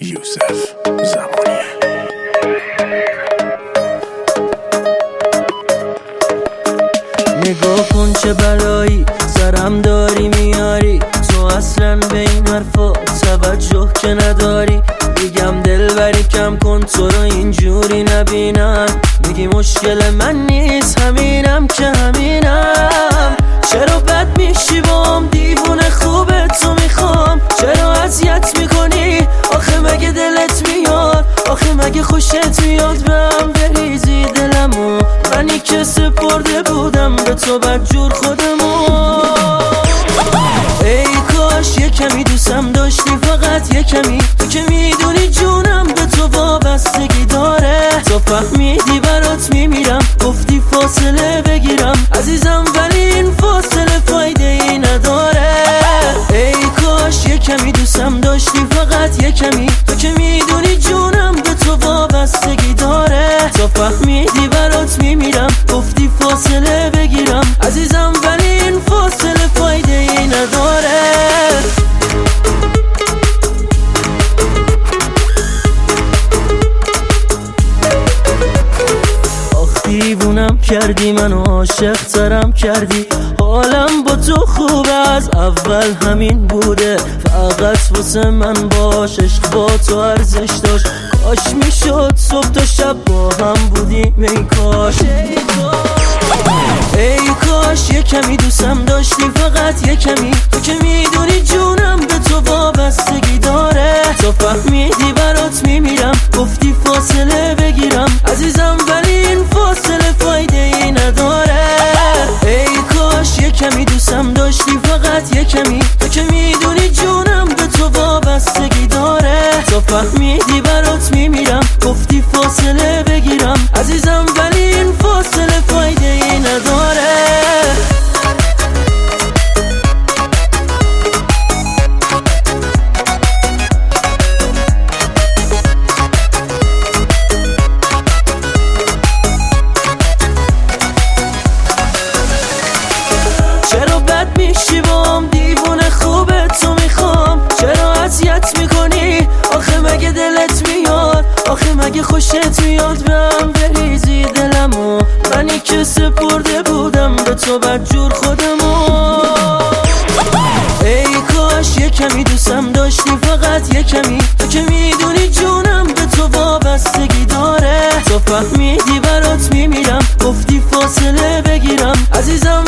یوسف زمانیه. نگاه کن چه بلایی سرم داری میاری. تو اصلا به این حرفا توجه که نداری. میگم دلبری کم کن تو رو اینجوری نبینم. میگی مشکل من نیست همینم که همینم. چرا آخه مگه خوشت میاد بهم بریزی دلمو؟ منی که سپرده بودم به تو بدجور خودمو. ای کاش یه کمی دوستم داشتی فقط یه کمی. تو که می‌دونی جونم به تو وابستگی داره. تو فهمیدی برات میمیرم گفتی فاصله بگیرم. عزیزم ولی این فاصله فایده ای نداره. عزیزم ولی این فاصله فایده ای نداره. دیوونم کردی منو عاشق ترم کردی. حالم با تو خوب از اول همین بوده. فقط واسه من باش عشق با تو ارزش داشت. کاش می‌شد صبح تا شب با هم بودیم ای کاش. ای کاش یه کمی دوستم داشتی فقط یه کمی. تو که می‌دونی جونم به تو وابستگی داره. تو فهمیدی برات میمیرم گفتی فاصله بگیرم. عزیزم ولی این فاصله فایده ای نداره. ای کاش یه کمی دوستم داشتی فقط یه کمی. تو که می‌دونی جونم به تو وابستگی داره. تو فهمیدی برات میمیرم گفتی فاصله بگیرم. عزیزم ولی این فاصله چرا بد میشی بام؟ دیوونه خوبه تو می‌خوام. چرا اذیت می‌کنی؟ آخه مگه دلت میاد؟ آخه مگه خوشت میاد؟ بهم بریزی دلمو. منی که سپرده بودم به تو بدجور خودمو. ای کاش یه کمی دوستم داشتی فقط یه کمی. تو که می‌دونی جونم به تو وابستگی داره. تو فهمیدی برات میمیرم گفتی فاصله بگیرم. عزیزم